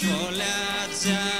chocolate.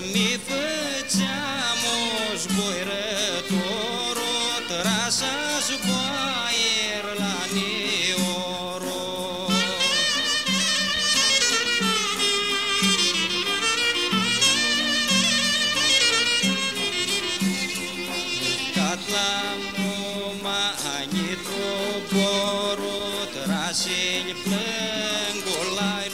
Μη făceam o zburător, το trasă σας la neoro. Κατά μου μάνι τροπόρο, τράσιλ πλέγκολάι